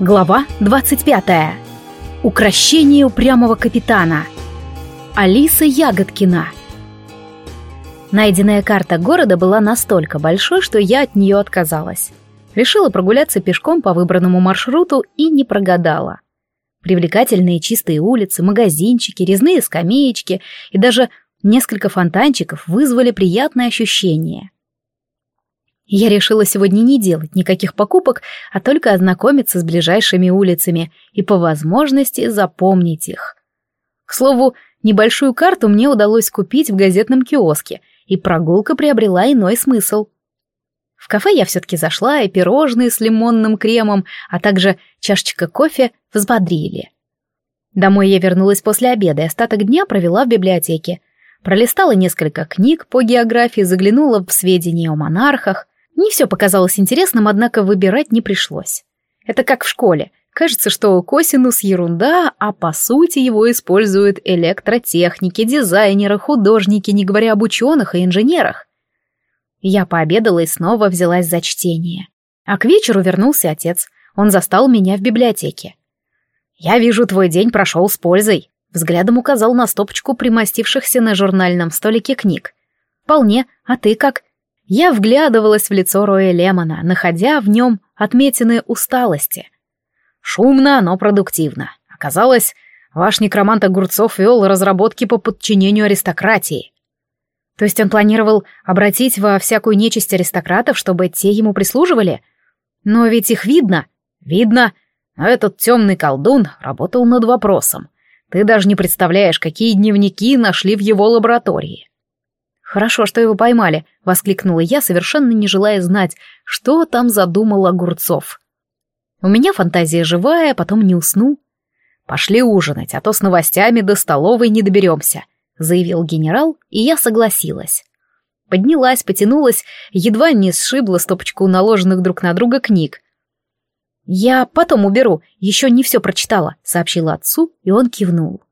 Глава 25. Укращение упрямого капитана. Алиса Ягодкина. Найденная карта города была настолько большой, что я от нее отказалась. Решила прогуляться пешком по выбранному маршруту и не прогадала. Привлекательные чистые улицы, магазинчики, резные скамеечки и даже несколько фонтанчиков вызвали приятное ощущение – я решила сегодня не делать никаких покупок, а только ознакомиться с ближайшими улицами и по возможности запомнить их. К слову, небольшую карту мне удалось купить в газетном киоске, и прогулка приобрела иной смысл. В кафе я все-таки зашла, и пирожные с лимонным кремом, а также чашечка кофе взбодрили. Домой я вернулась после обеда и остаток дня провела в библиотеке. Пролистала несколько книг по географии, заглянула в сведения о монархах, не все показалось интересным, однако выбирать не пришлось. Это как в школе. Кажется, что косинус — ерунда, а по сути его используют электротехники, дизайнеры, художники, не говоря об ученых и инженерах. Я пообедала и снова взялась за чтение. А к вечеру вернулся отец. Он застал меня в библиотеке. «Я вижу, твой день прошел с пользой», — взглядом указал на стопочку примостившихся на журнальном столике книг. «Вполне, а ты как?» Я вглядывалась в лицо Роя Лемона, находя в нем отметины усталости. Шумно, но продуктивно. Оказалось, ваш некромант Огурцов вел разработки по подчинению аристократии. То есть он планировал обратить во всякую нечисть аристократов, чтобы те ему прислуживали? Но ведь их видно. Видно. А этот темный колдун работал над вопросом. Ты даже не представляешь, какие дневники нашли в его лаборатории. «Хорошо, что его поймали», — воскликнула я, совершенно не желая знать, что там задумал Огурцов. «У меня фантазия живая, потом не усну». «Пошли ужинать, а то с новостями до столовой не доберемся», — заявил генерал, и я согласилась. Поднялась, потянулась, едва не сшибла стопочку наложенных друг на друга книг. «Я потом уберу, еще не все прочитала», — сообщила отцу, и он кивнул.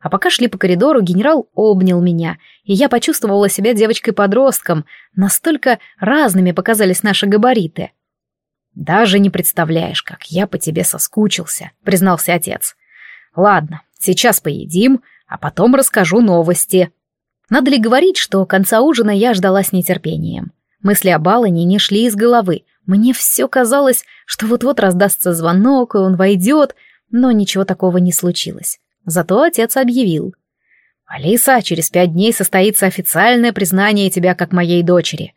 А пока шли по коридору, генерал обнял меня, и я почувствовала себя девочкой-подростком. Настолько разными показались наши габариты. «Даже не представляешь, как я по тебе соскучился», — признался отец. «Ладно, сейчас поедим, а потом расскажу новости». Надо ли говорить, что конца ужина я ждала с нетерпением. Мысли о Балане не шли из головы. Мне все казалось, что вот-вот раздастся звонок, и он войдет, но ничего такого не случилось. Зато отец объявил. «Алиса, через пять дней состоится официальное признание тебя как моей дочери».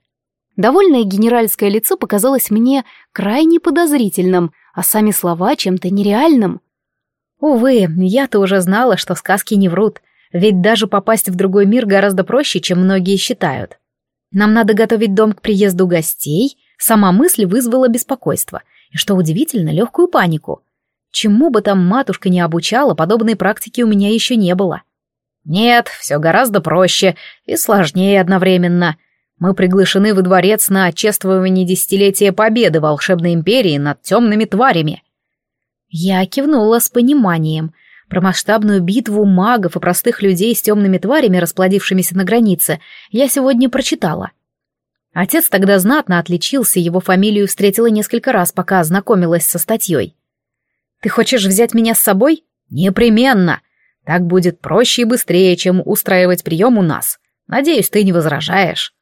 Довольное генеральское лицо показалось мне крайне подозрительным, а сами слова чем-то нереальным. Увы, я-то уже знала, что сказки не врут, ведь даже попасть в другой мир гораздо проще, чем многие считают. Нам надо готовить дом к приезду гостей, сама мысль вызвала беспокойство и, что удивительно, легкую панику — Чему бы там матушка не обучала, подобной практики у меня еще не было. Нет, все гораздо проще и сложнее одновременно. Мы приглашены во дворец на отчествование десятилетия победы волшебной империи над темными тварями. Я кивнула с пониманием. Про масштабную битву магов и простых людей с темными тварями, расплодившимися на границе, я сегодня прочитала. Отец тогда знатно отличился, его фамилию встретила несколько раз, пока ознакомилась со статьей. Ты хочешь взять меня с собой? Непременно. Так будет проще и быстрее, чем устраивать прием у нас. Надеюсь, ты не возражаешь.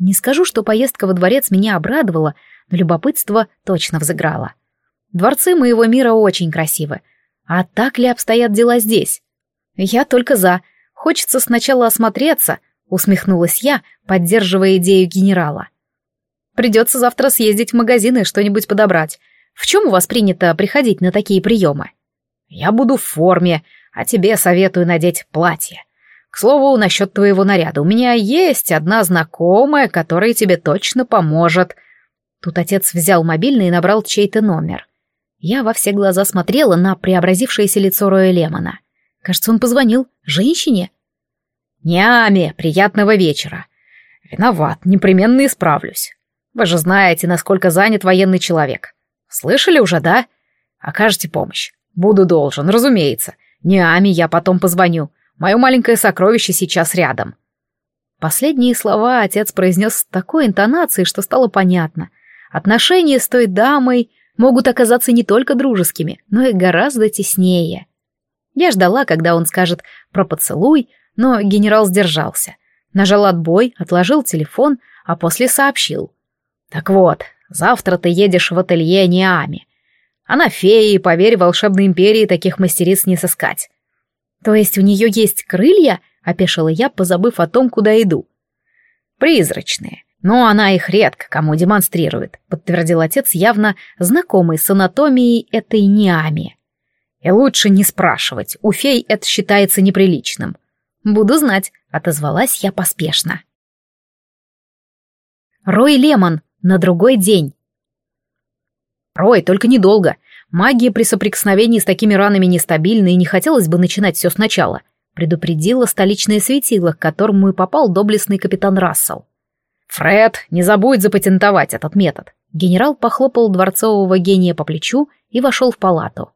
Не скажу, что поездка во дворец меня обрадовала, но любопытство точно взыграло. Дворцы моего мира очень красивы. А так ли обстоят дела здесь? Я только за. Хочется сначала осмотреться, усмехнулась я, поддерживая идею генерала. Придется завтра съездить в магазин и что-нибудь подобрать. В чем у вас принято приходить на такие приемы? Я буду в форме, а тебе советую надеть платье. К слову, насчет твоего наряда. У меня есть одна знакомая, которая тебе точно поможет. Тут отец взял мобильный и набрал чей-то номер. Я во все глаза смотрела на преобразившееся лицо Роя Лемона. Кажется, он позвонил женщине. Няме, приятного вечера. Виноват, непременно исправлюсь. Вы же знаете, насколько занят военный человек. Слышали уже, да? Окажете помощь. Буду должен, разумеется. Не Ами, я потом позвоню. Мое маленькое сокровище сейчас рядом». Последние слова отец произнес с такой интонацией, что стало понятно. Отношения с той дамой могут оказаться не только дружескими, но и гораздо теснее. Я ждала, когда он скажет про поцелуй, но генерал сдержался. Нажал отбой, отложил телефон, а после сообщил. «Так вот, Завтра ты едешь в ателье Ниами. Она а фея, и, поверь, волшебной империи таких мастериц не сыскать». «То есть у нее есть крылья?» — опешила я, позабыв о том, куда иду. «Призрачные. Но она их редко кому демонстрирует», — подтвердил отец, явно знакомый с анатомией этой Ниами. «И лучше не спрашивать. У фей это считается неприличным». «Буду знать», — отозвалась я поспешно. Рой Лемон на другой день. Рой, только недолго. Магия при соприкосновении с такими ранами нестабильна, и не хотелось бы начинать все сначала, предупредила столичное светило, к которому и попал доблестный капитан Рассел. «Фред, не забудь запатентовать этот метод!» Генерал похлопал дворцового гения по плечу и вошел в палату.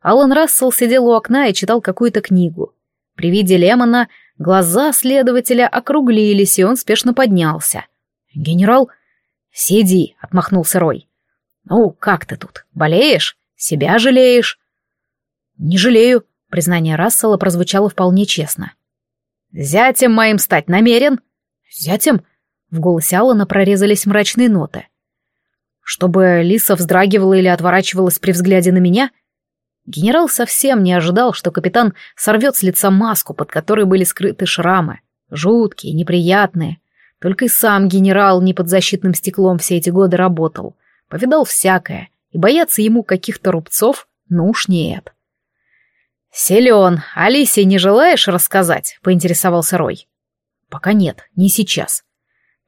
Алан Рассел сидел у окна и читал какую-то книгу. При виде Лемона глаза следователя округлились, и он спешно поднялся. «Генерал, «Сиди», — отмахнулся Рой. «Ну, как ты тут? Болеешь? Себя жалеешь?» «Не жалею», — признание Рассела прозвучало вполне честно. «Зятем моим стать намерен?» «Зятем?» — в голосе Алана прорезались мрачные ноты. «Чтобы Лиса вздрагивала или отворачивалась при взгляде на меня?» Генерал совсем не ожидал, что капитан сорвет с лица маску, под которой были скрыты шрамы. Жуткие, неприятные. Только и сам генерал не под защитным стеклом все эти годы работал. Повидал всякое, и бояться ему каких-то рубцов, ну уж нет. «Силен, Алисе не желаешь рассказать?» — поинтересовался Рой. «Пока нет, не сейчас.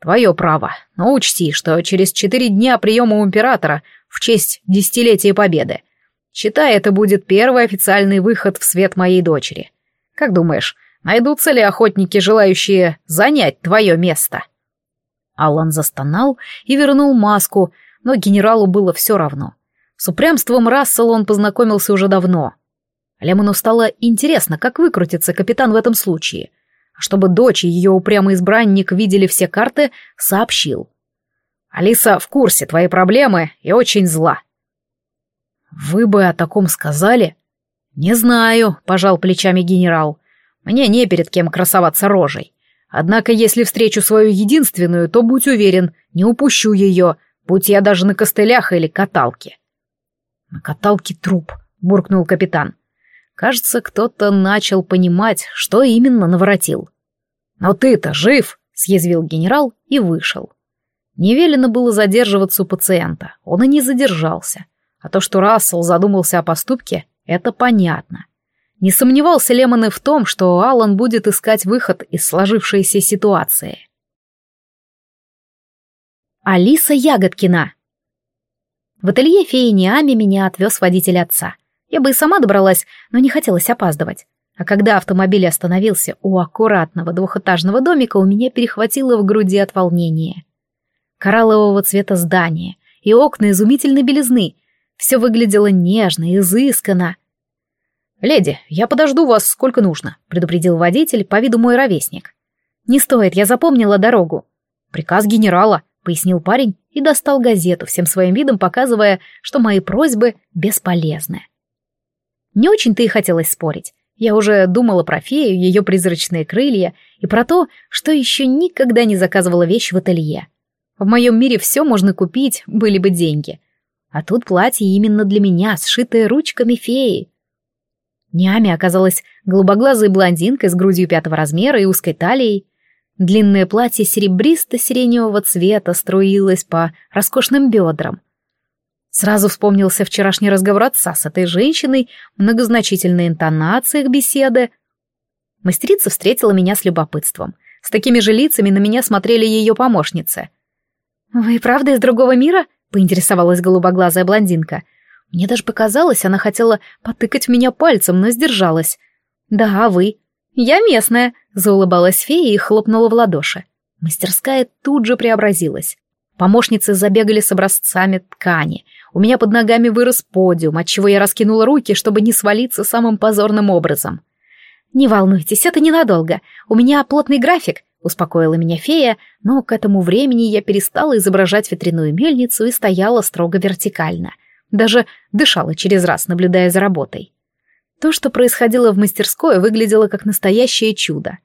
Твое право, но учти, что через четыре дня приема у императора в честь десятилетия Победы. Считай, это будет первый официальный выход в свет моей дочери. Как думаешь, Найдутся ли охотники, желающие занять твое место?» Алан застонал и вернул маску, но генералу было все равно. С упрямством Рассела он познакомился уже давно. Лемону стало интересно, как выкрутится капитан в этом случае. А чтобы дочь и ее упрямый избранник видели все карты, сообщил. «Алиса в курсе твоей проблемы и очень зла». «Вы бы о таком сказали?» «Не знаю», — пожал плечами генерал. Мне не перед кем красоваться рожей. Однако, если встречу свою единственную, то будь уверен, не упущу ее, будь я даже на костылях или каталке». «На каталке труп», — буркнул капитан. Кажется, кто-то начал понимать, что именно наворотил. «Но ты-то жив!» — съязвил генерал и вышел. Не велено было задерживаться у пациента, он и не задержался. А то, что Рассел задумался о поступке, это понятно. Не сомневался Лемон и в том, что Алан будет искать выход из сложившейся ситуации. Алиса Ягодкина В ателье феи Ниами меня отвез водитель отца. Я бы и сама добралась, но не хотелось опаздывать. А когда автомобиль остановился у аккуратного двухэтажного домика, у меня перехватило в груди от волнения. Кораллового цвета здание и окна изумительной белизны. Все выглядело нежно, изысканно. «Леди, я подожду вас сколько нужно», — предупредил водитель, по виду мой ровесник. «Не стоит, я запомнила дорогу». «Приказ генерала», — пояснил парень и достал газету, всем своим видом показывая, что мои просьбы бесполезны. Не очень-то и хотелось спорить. Я уже думала про фею, ее призрачные крылья и про то, что еще никогда не заказывала вещь в ателье. В моем мире все можно купить, были бы деньги. А тут платье именно для меня, сшитое ручками феи. Нями оказалась голубоглазой блондинкой с грудью пятого размера и узкой талией. Длинное платье серебристо-сиреневого цвета струилось по роскошным бедрам. Сразу вспомнился вчерашний разговор отца с этой женщиной, многозначительные интонации их беседы. Мастерица встретила меня с любопытством. С такими же лицами на меня смотрели ее помощницы. «Вы правда из другого мира?» — поинтересовалась голубоглазая блондинка — мне даже показалось, она хотела потыкать меня пальцем, но сдержалась. «Да, а вы?» «Я местная», — заулыбалась фея и хлопнула в ладоши. Мастерская тут же преобразилась. Помощницы забегали с образцами ткани. У меня под ногами вырос подиум, отчего я раскинула руки, чтобы не свалиться самым позорным образом. «Не волнуйтесь, это ненадолго. У меня плотный график», — успокоила меня фея, но к этому времени я перестала изображать ветряную мельницу и стояла строго вертикально — даже дышала через раз, наблюдая за работой. То, что происходило в мастерской, выглядело как настоящее чудо.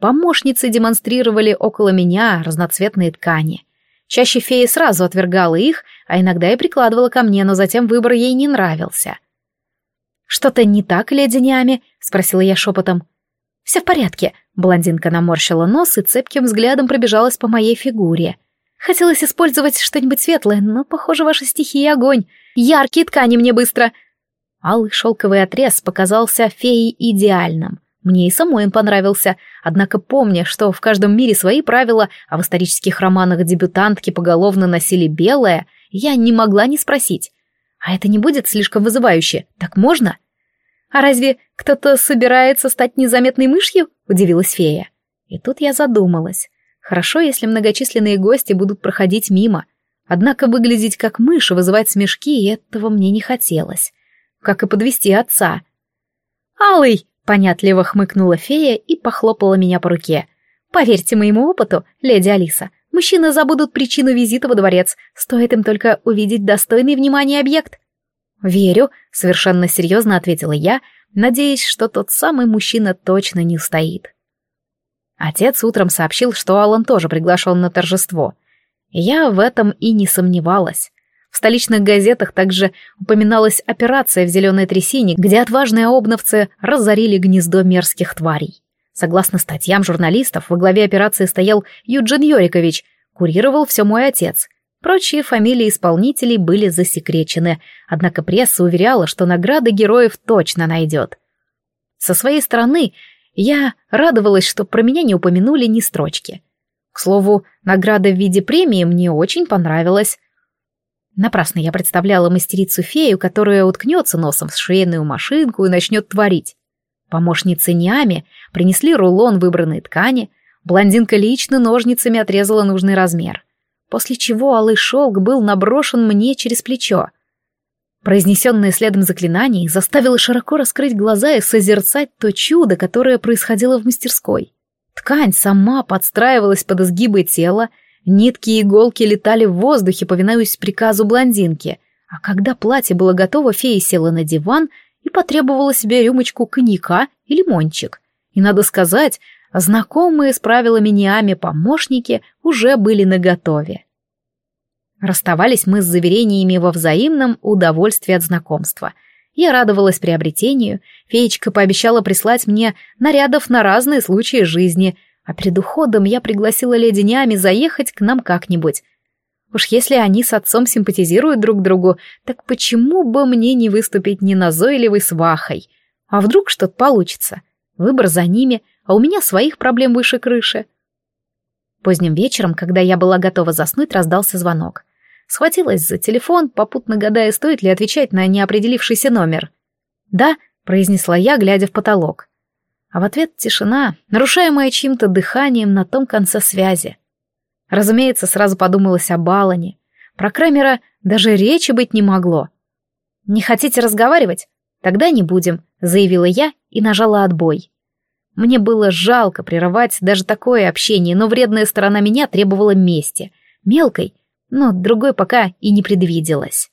Помощницы демонстрировали около меня разноцветные ткани. Чаще фея сразу отвергала их, а иногда и прикладывала ко мне, но затем выбор ей не нравился. «Что-то не так, леди Ниами?» — спросила я шепотом. «Все в порядке», — блондинка наморщила нос и цепким взглядом пробежалась по моей фигуре — Хотелось использовать что-нибудь светлое, но, похоже, ваши стихии огонь. Яркие ткани мне быстро. Алый шелковый отрез показался феей идеальным. Мне и самой он понравился, однако помня, что в каждом мире свои правила, а в исторических романах дебютантки поголовно носили белое, я не могла не спросить. А это не будет слишком вызывающе? Так можно? А разве кто-то собирается стать незаметной мышью? Удивилась фея. И тут я задумалась. Хорошо, если многочисленные гости будут проходить мимо. Однако выглядеть как мышь и вызывать смешки этого мне не хотелось. Как и подвести отца. «Алый!» — понятливо хмыкнула фея и похлопала меня по руке. «Поверьте моему опыту, леди Алиса, мужчины забудут причину визита во дворец, стоит им только увидеть достойный внимания объект». «Верю», — совершенно серьезно ответила я, надеясь, что тот самый мужчина точно не стоит. Отец утром сообщил, что Алан тоже приглашен на торжество. Я в этом и не сомневалась. В столичных газетах также упоминалась операция в «Зеленой трясине», где отважные обновцы разорили гнездо мерзких тварей. Согласно статьям журналистов, во главе операции стоял Юджин Йорикович, курировал все мой отец. Прочие фамилии исполнителей были засекречены, однако пресса уверяла, что награды героев точно найдет. Со своей стороны я радовалась, что про меня не упомянули ни строчки. К слову, награда в виде премии мне очень понравилась. Напрасно я представляла мастерицу-фею, которая уткнется носом в швейную машинку и начнет творить. Помощницы Ниами принесли рулон выбранной ткани, блондинка лично ножницами отрезала нужный размер. После чего алый шелк был наброшен мне через плечо — Произнесенное следом заклинание заставило широко раскрыть глаза и созерцать то чудо, которое происходило в мастерской. Ткань сама подстраивалась под изгибы тела, нитки и иголки летали в воздухе, повинуясь приказу блондинки, а когда платье было готово, фея села на диван и потребовала себе рюмочку коньяка и лимончик. И, надо сказать, знакомые с правилами Ниами помощники уже были наготове. Расставались мы с заверениями во взаимном удовольствии от знакомства. Я радовалась приобретению, феечка пообещала прислать мне нарядов на разные случаи жизни, а перед уходом я пригласила леди Нями заехать к нам как-нибудь. Уж если они с отцом симпатизируют друг другу, так почему бы мне не выступить неназойливой свахой? А вдруг что-то получится? Выбор за ними, а у меня своих проблем выше крыши. Поздним вечером, когда я была готова заснуть, раздался звонок схватилась за телефон, попутно гадая, стоит ли отвечать на неопределившийся номер. «Да», — произнесла я, глядя в потолок. А в ответ тишина, нарушаемая чьим-то дыханием на том конце связи. Разумеется, сразу подумалось о Балане. Про Крамера даже речи быть не могло. «Не хотите разговаривать? Тогда не будем», — заявила я и нажала отбой. Мне было жалко прерывать даже такое общение, но вредная сторона меня требовала мести. Мелкой но другой пока и не предвиделось.